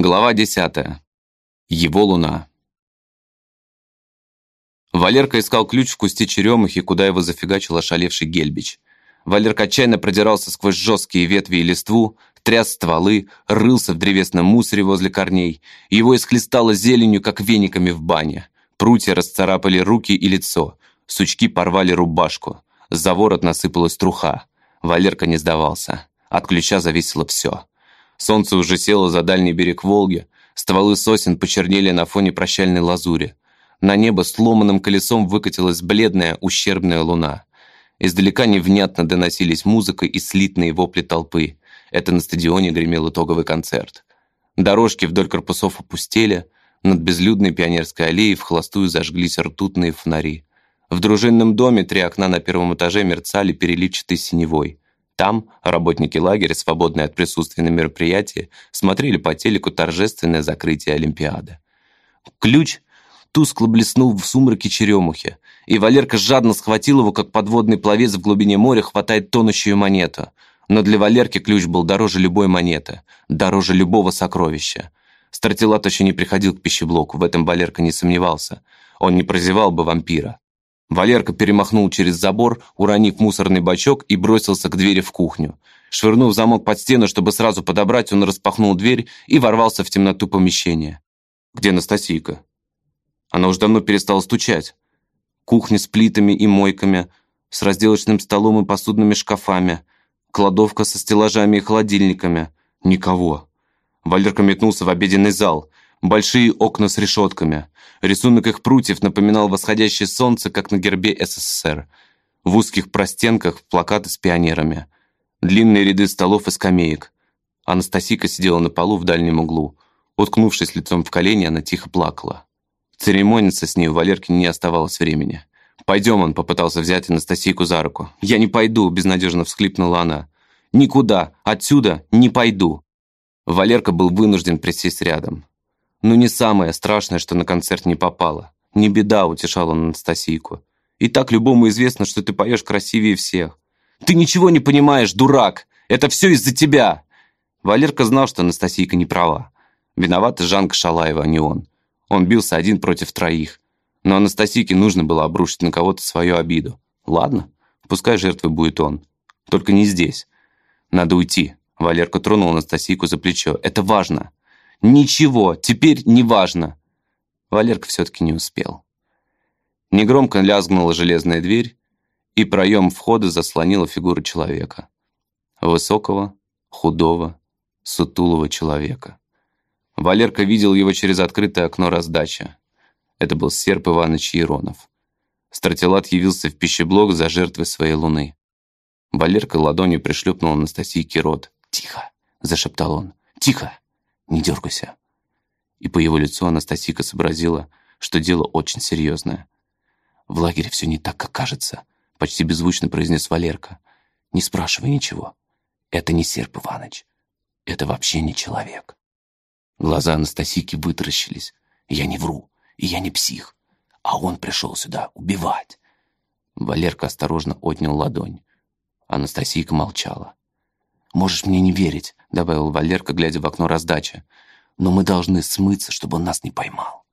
Глава 10. Его луна. Валерка искал ключ в кусте черемухи, куда его зафигачил ошалевший Гельбич. Валерка отчаянно продирался сквозь жесткие ветви и листву, тряс стволы, рылся в древесном мусоре возле корней. Его исхлестало зеленью, как вениками в бане. Прутья расцарапали руки и лицо. Сучки порвали рубашку. За ворот насыпалась труха. Валерка не сдавался. От ключа зависело все. Солнце уже село за дальний берег Волги, стволы сосен почернели на фоне прощальной лазури. На небо сломанным колесом выкатилась бледная, ущербная луна. Издалека невнятно доносились музыка и слитные вопли толпы. Это на стадионе гремел итоговый концерт. Дорожки вдоль корпусов опустели, над безлюдной пионерской аллеей в холостую зажглись ртутные фонари. В дружинном доме три окна на первом этаже мерцали переливчатой синевой. Там работники лагеря, свободные от присутствия на мероприятии, смотрели по телеку торжественное закрытие Олимпиады. Ключ тускло блеснул в сумраке черемухи, и Валерка жадно схватил его, как подводный пловец в глубине моря хватает тонущую монету. Но для Валерки ключ был дороже любой монеты, дороже любого сокровища. Стратилат еще не приходил к пищеблоку, в этом Валерка не сомневался. Он не прозевал бы вампира. Валерка перемахнул через забор, уронив мусорный бачок и бросился к двери в кухню. Швырнув замок под стену, чтобы сразу подобрать, он распахнул дверь и ворвался в темноту помещения. Где Настасийка? Она уже давно перестала стучать. Кухня с плитами и мойками, с разделочным столом и посудными шкафами, кладовка со стеллажами и холодильниками. Никого. Валерка метнулся в обеденный зал. Большие окна с решетками. Рисунок их прутьев напоминал восходящее солнце, как на гербе СССР. В узких простенках плакаты с пионерами. Длинные ряды столов и скамеек. Анастасийка сидела на полу в дальнем углу. Уткнувшись лицом в колени, она тихо плакала. Церемониться с ней у Валерки не оставалось времени. «Пойдем», — он попытался взять Анастасийку за руку. «Я не пойду», — безнадежно всхлипнула она. «Никуда, отсюда не пойду». Валерка был вынужден присесть рядом. Ну не самое страшное, что на концерт не попало. Не беда, утешал он Анастасийку. И так любому известно, что ты поешь красивее всех. Ты ничего не понимаешь, дурак! Это все из-за тебя! Валерка знал, что Анастасийка не права. Виновата Жанка Шалаева, а не он. Он бился один против троих. Но Анастасийке нужно было обрушить на кого-то свою обиду. Ладно, пускай жертвой будет он. Только не здесь. Надо уйти. Валерка тронул Анастасийку за плечо. Это важно. Ничего, теперь не важно. Валерка все-таки не успел. Негромко лязгнула железная дверь, и проем входа заслонила фигура человека. Высокого, худого, сутулого человека. Валерка видел его через открытое окно раздачи. Это был Серп Иванович Еронов. Стратилат явился в пищеблок за жертвой своей луны. Валерка ладонью пришлепнул Анастасийке рот. «Тихо!» – зашептал он. «Тихо!» Не дергайся». И по его лицу Анастасийка сообразила, что дело очень серьезное. «В лагере все не так, как кажется», — почти беззвучно произнес Валерка. «Не спрашивай ничего. Это не Серп Иваныч. Это вообще не человек». Глаза Анастасийки вытаращились. «Я не вру, и я не псих. А он пришел сюда убивать». Валерка осторожно отнял ладонь. Анастасийка молчала. «Можешь мне не верить, — добавил Валерка, глядя в окно раздачи. «Но мы должны смыться, чтобы он нас не поймал».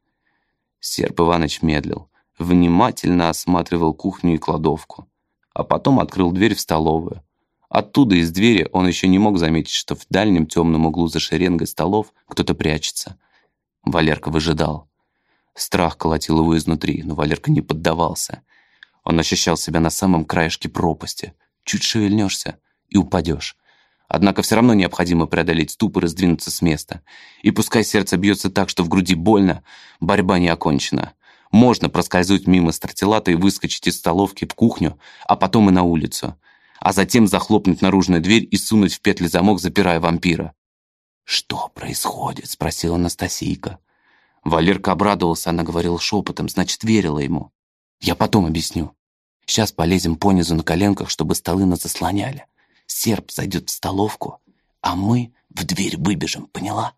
Серп Иваныч медлил, внимательно осматривал кухню и кладовку, а потом открыл дверь в столовую. Оттуда из двери он еще не мог заметить, что в дальнем темном углу за шеренгой столов кто-то прячется. Валерка выжидал. Страх колотил его изнутри, но Валерка не поддавался. Он ощущал себя на самом краешке пропасти. Чуть шевельнешься и упадешь. Однако все равно необходимо преодолеть ступор и сдвинуться с места. И пускай сердце бьется так, что в груди больно, борьба не окончена. Можно проскользнуть мимо стратилата и выскочить из столовки в кухню, а потом и на улицу. А затем захлопнуть наружную дверь и сунуть в петли замок, запирая вампира. «Что происходит?» — спросила Анастасийка. Валерка обрадовался, она говорила шепотом, значит, верила ему. «Я потом объясню. Сейчас полезем понизу на коленках, чтобы столы нас заслоняли. Серп зайдет в столовку, а мы в дверь выбежим, поняла?»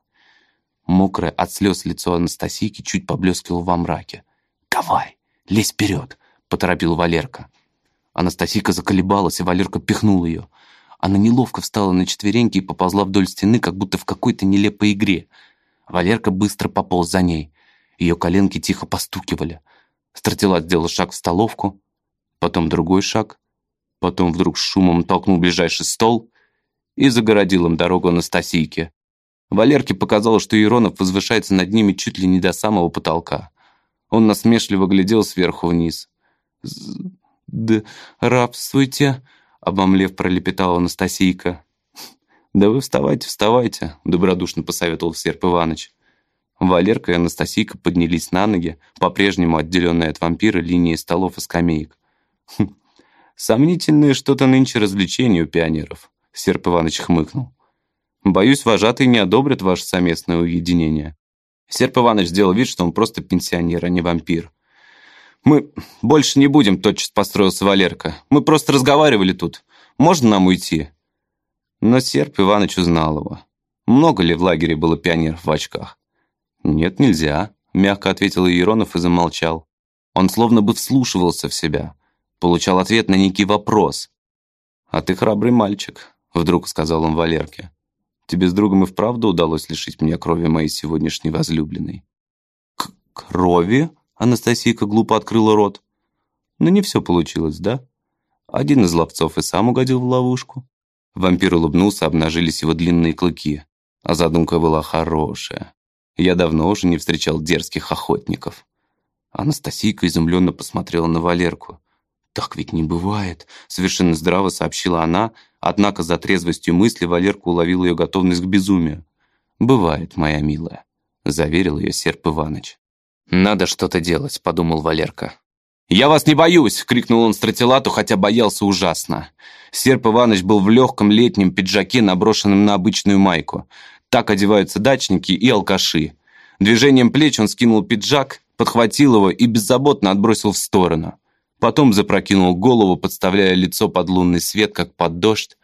Мокрое от слез лицо Анастасийки чуть поблескивало во мраке. «Давай, лезь вперед!» — поторопил Валерка. Анастасийка заколебалась, и Валерка пихнул ее. Она неловко встала на четвереньки и поползла вдоль стены, как будто в какой-то нелепой игре. Валерка быстро пополз за ней. Ее коленки тихо постукивали. Стратила сделал шаг в столовку, потом другой шаг, потом вдруг с шумом толкнул ближайший стол и загородил им дорогу Анастасийке. Валерке показалось, что Иронов возвышается над ними чуть ли не до самого потолка. Он насмешливо глядел сверху вниз. «Да рабствуйте!» — обомлев пролепетала Анастасийка. «Да вы вставайте, вставайте!» — добродушно посоветовал Серп Иваныч. Валерка и Анастасийка поднялись на ноги, по-прежнему отделенные от вампира линией столов и скамеек. «Хм, «Сомнительное что-то нынче развлечение у пионеров», — Серп Иваныч хмыкнул. «Боюсь, вожатые не одобрят ваше совместное уединение». Серп Иваныч сделал вид, что он просто пенсионер, а не вампир. «Мы больше не будем», — тотчас построился Валерка. «Мы просто разговаривали тут. Можно нам уйти?» Но Серп Иваныч узнал его. Много ли в лагере было пионеров в очках? «Нет, нельзя», — мягко ответил Иеронов и замолчал. Он словно бы вслушивался в себя, получал ответ на некий вопрос. «А ты храбрый мальчик», — вдруг сказал он Валерке. «Тебе с другом и вправду удалось лишить меня крови моей сегодняшней возлюбленной». «К крови?» — Анастасийка глупо открыла рот. «Ну не все получилось, да?» Один из ловцов и сам угодил в ловушку. Вампир улыбнулся, обнажились его длинные клыки. А задумка была хорошая. Я давно уже не встречал дерзких охотников. Анастасийка изумленно посмотрела на Валерку. «Так ведь не бывает», — совершенно здраво сообщила она, однако за трезвостью мысли Валерка уловил ее готовность к безумию. «Бывает, моя милая», — заверил ее Серп Иваныч. «Надо что-то делать», — подумал Валерка. «Я вас не боюсь!» — крикнул он стратилату, хотя боялся ужасно. Серп Иваныч был в легком летнем пиджаке, наброшенном на обычную майку. Так одеваются дачники и алкаши. Движением плеч он скинул пиджак, подхватил его и беззаботно отбросил в сторону. Потом запрокинул голову, подставляя лицо под лунный свет, как под дождь,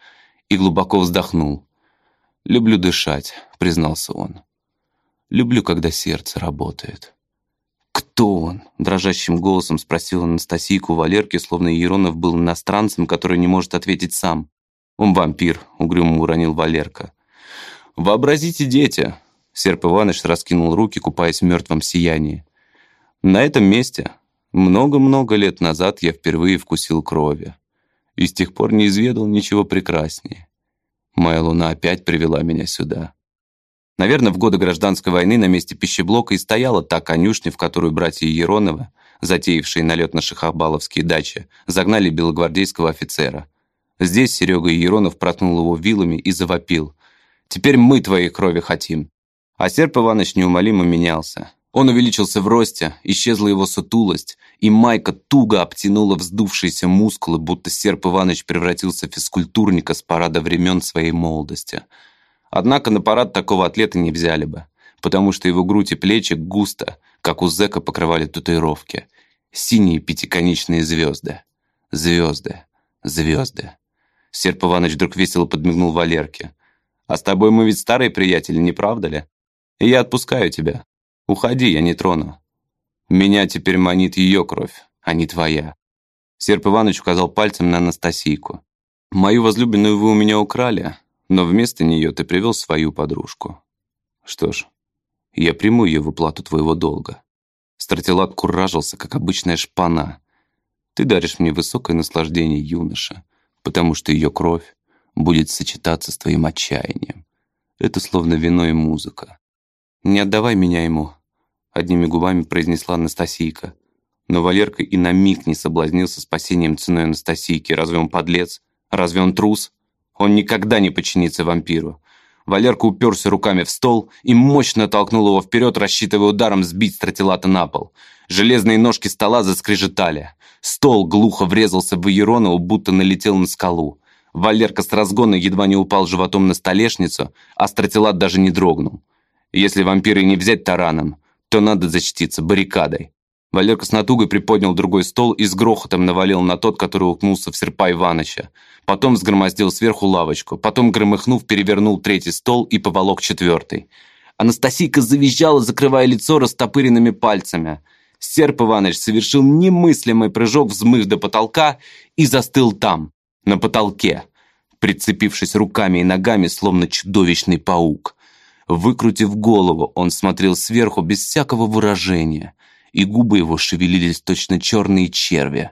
и глубоко вздохнул. «Люблю дышать», — признался он. «Люблю, когда сердце работает». «Кто он?» — дрожащим голосом спросила Анастасийку Валерки, словно Еронов был иностранцем, который не может ответить сам. «Он вампир», — угрюмо уронил Валерка. «Вообразите, дети!» Серп Иваныч раскинул руки, купаясь в мертвом сиянии. «На этом месте много-много лет назад я впервые вкусил крови. И с тех пор не изведал ничего прекраснее. Моя луна опять привела меня сюда. Наверное, в годы гражданской войны на месте пищеблока и стояла та конюшня, в которую братья Ероновы, затеявшие налет на шахабаловские дачи, загнали белогвардейского офицера. Здесь Серега Еронов проткнул его вилами и завопил. Теперь мы твоей крови хотим». А Серп Иванович неумолимо менялся. Он увеличился в росте, исчезла его сутулость, и майка туго обтянула вздувшиеся мускулы, будто Серп Иванович превратился в физкультурника с парада времен своей молодости. Однако на парад такого атлета не взяли бы, потому что его грудь и плечи густо, как у зэка, покрывали татуировки. Синие пятиконечные звезды. Звезды. Звезды. Серп Иванович вдруг весело подмигнул Валерке. А с тобой мы ведь старые приятели, не правда ли? И я отпускаю тебя. Уходи, я не трону. Меня теперь манит ее кровь, а не твоя. Серп Иванович указал пальцем на Анастасийку. Мою возлюбленную вы у меня украли, но вместо нее ты привел свою подружку. Что ж, я приму ее в уплату твоего долга. Стратилат куражился, как обычная шпана. Ты даришь мне высокое наслаждение, юноша, потому что ее кровь будет сочетаться с твоим отчаянием. Это словно вино и музыка. «Не отдавай меня ему», — одними губами произнесла Анастасийка. Но Валерка и на миг не соблазнился спасением ценой Анастасийки. Разве он подлец? Разве он трус? Он никогда не подчинится вампиру. Валерка уперся руками в стол и мощно толкнул его вперед, рассчитывая ударом сбить стратилата на пол. Железные ножки стола заскрежетали. Стол глухо врезался в Еронову, будто налетел на скалу. Валерка с разгона едва не упал животом на столешницу, а стратилат даже не дрогнул. Если вампиры не взять тараном, то надо защититься баррикадой. Валерка с натугой приподнял другой стол и с грохотом навалил на тот, который укнулся в серпа Иваныча. Потом сгромоздил сверху лавочку, потом, громыхнув, перевернул третий стол и поволок четвертый. Анастасийка завизжала, закрывая лицо растопыренными пальцами. Серп Иваныч совершил немыслимый прыжок, взмыв до потолка, и застыл там, на потолке, прицепившись руками и ногами, словно чудовищный паук. Выкрутив голову, он смотрел сверху без всякого выражения, и губы его шевелились точно черные черви.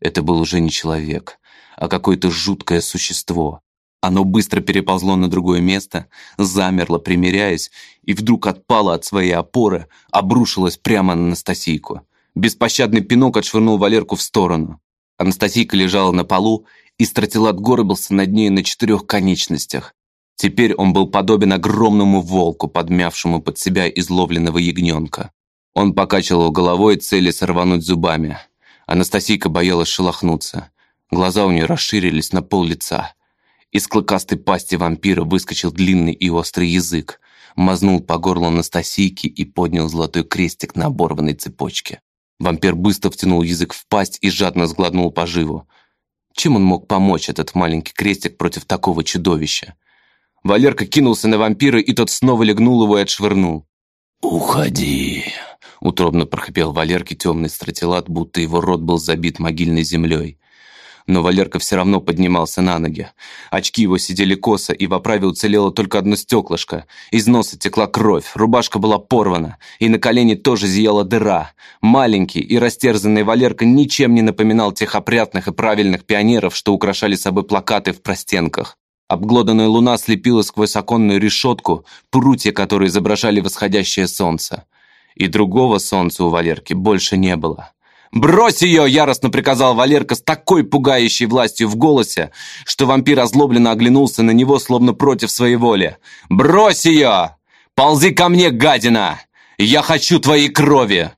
Это был уже не человек, а какое-то жуткое существо. Оно быстро переползло на другое место, замерло, примиряясь, и вдруг отпало от своей опоры, обрушилось прямо на Анастасийку. Беспощадный пинок отшвырнул Валерку в сторону. Анастасийка лежала на полу, и стратилат горбился над ней на четырех конечностях. Теперь он был подобен огромному волку, подмявшему под себя изловленного ягненка. Он покачивал головой, цели сорвануть зубами. Анастасийка боялась шелохнуться. Глаза у нее расширились на пол лица. Из клыкастой пасти вампира выскочил длинный и острый язык, мазнул по горлу Анастасийки и поднял золотой крестик на оборванной цепочке. Вампир быстро втянул язык в пасть и жадно сглотнул поживу. Чем он мог помочь, этот маленький крестик, против такого чудовища? Валерка кинулся на вампира, и тот снова легнул его и отшвырнул. «Уходи!» — утробно прохрипел Валерке темный стратилат, будто его рот был забит могильной землей но Валерка все равно поднимался на ноги. Очки его сидели косо, и в оправе уцелело только одно стеклышко. Из носа текла кровь, рубашка была порвана, и на колене тоже зияла дыра. Маленький и растерзанный Валерка ничем не напоминал тех опрятных и правильных пионеров, что украшали собой плакаты в простенках. Обглоданная луна слепила сквозь оконную решетку прутья, которые изображали восходящее солнце. И другого солнца у Валерки больше не было. «Брось ее!» – яростно приказал Валерка с такой пугающей властью в голосе, что вампир озлобленно оглянулся на него, словно против своей воли. «Брось ее! Ползи ко мне, гадина! Я хочу твоей крови!»